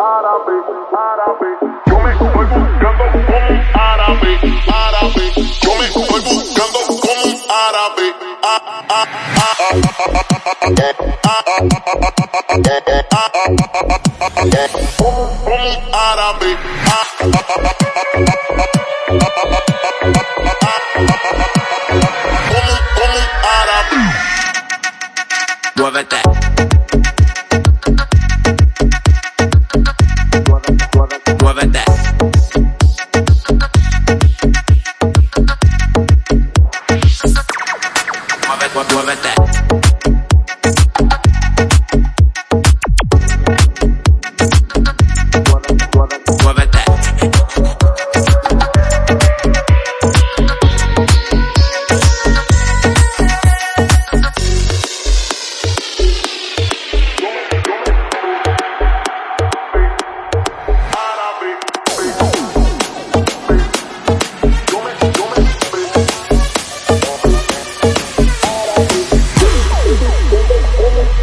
árabe, árabe. Yo me estoy buscando como árabe, árabe. Yo me árabe. Como un árabe. Muévete.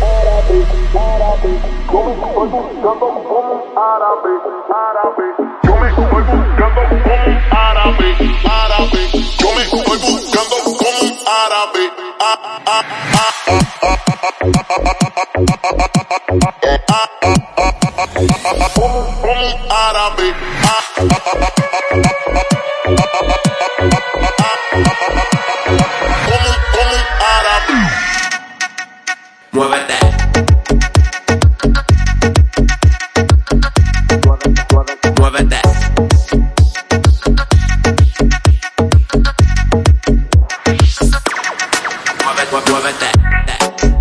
Árabe, árabe. Yo me estoy buscando como un árabe, árabe. Yo me estoy buscando como un árabe. Ah, ah, ah, como, un árabe. Como, cuerpo mueve that, that.